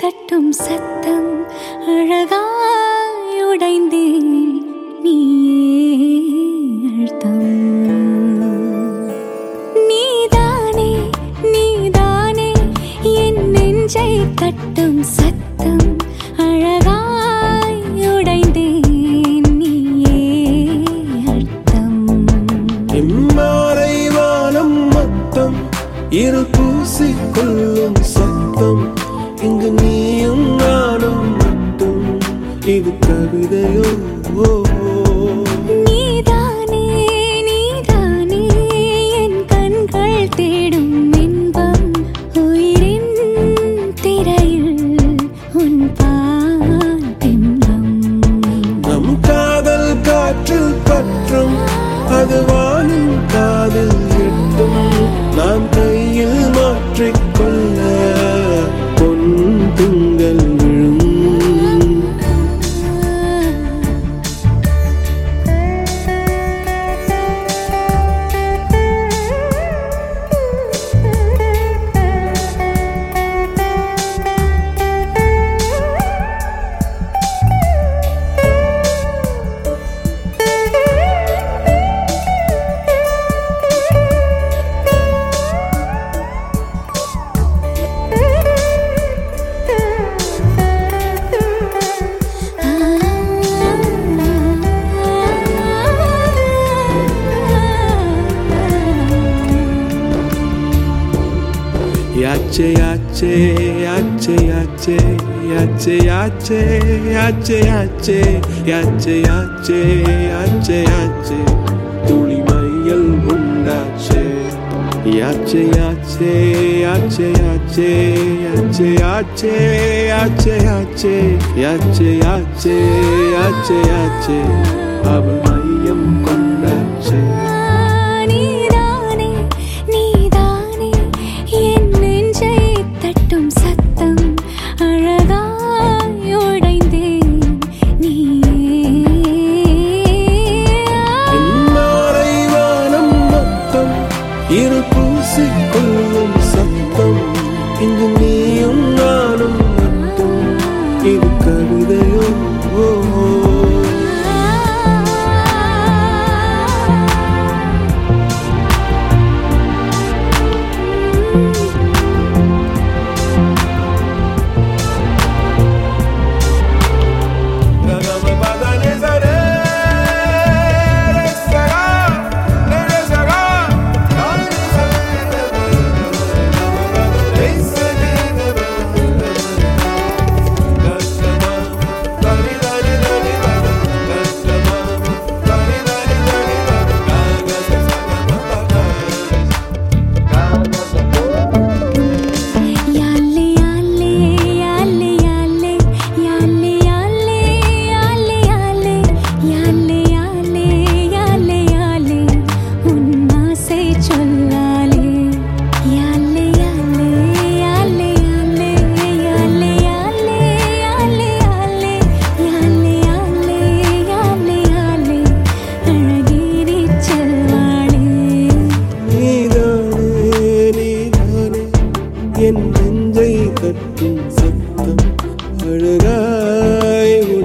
தட்டும் சத்தம் அழகாயுடைந்தேன் உடைந்தேன் நீயே அழுத்தம் நீதானே நீதானே என் நெஞ்சை தட்டும் சத்தம் 야채 야채 야채 야채 야채 야채 야채 야채 야채 야채 야채 야채 த ு ள ி ம ை ய ி 야채 야채 야채 야채 야채 야채 야채 야채 야채 야채 야채 야채 அவள் ம ை ய ம you என் நெஞ்சை தட்டும் சத்தம் அழகாய்